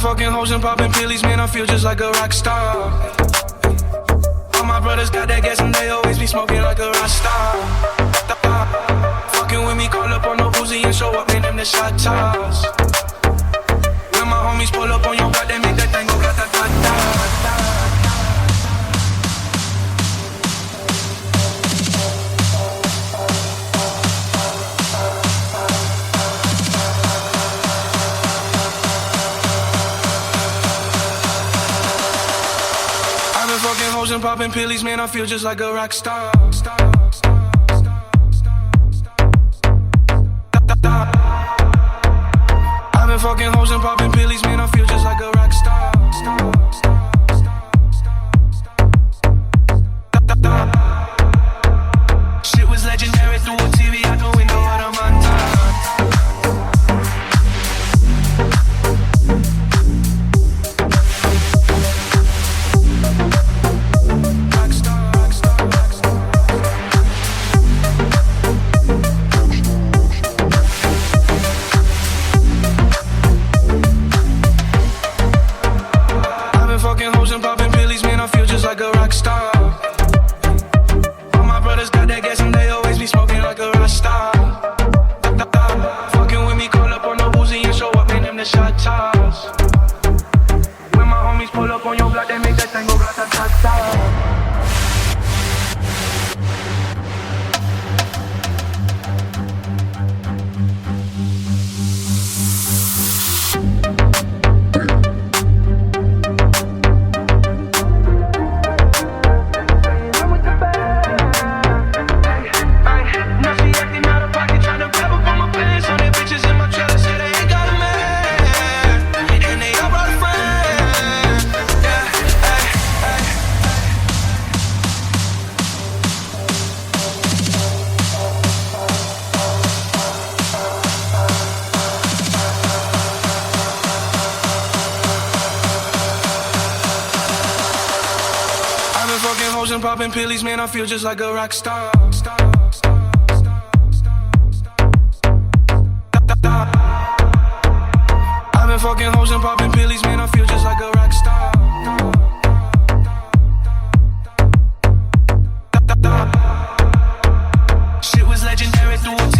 fucking hoes and popping pillies, man, I feel just like a rock star. All my brothers got that gas and they always be smoking like a rock star. Fucking with me, call up on no Uzi and show up in them the shot toss. When my homies pull up on your block, they fucking hoes and popping pillies, man. I feel just like a rock star. I've like a rock star. All my brothers got that gas and they always be smoking like a rock star. Fucking with me, call up on no Uzi and show up in them the shot toss. When my homies pull up on your block, fucking hoes and popping pillies, man. I feel just like a rock star. I've been fucking hoes and popping pillies, man. I feel just like a rock star. Shit was legendary through a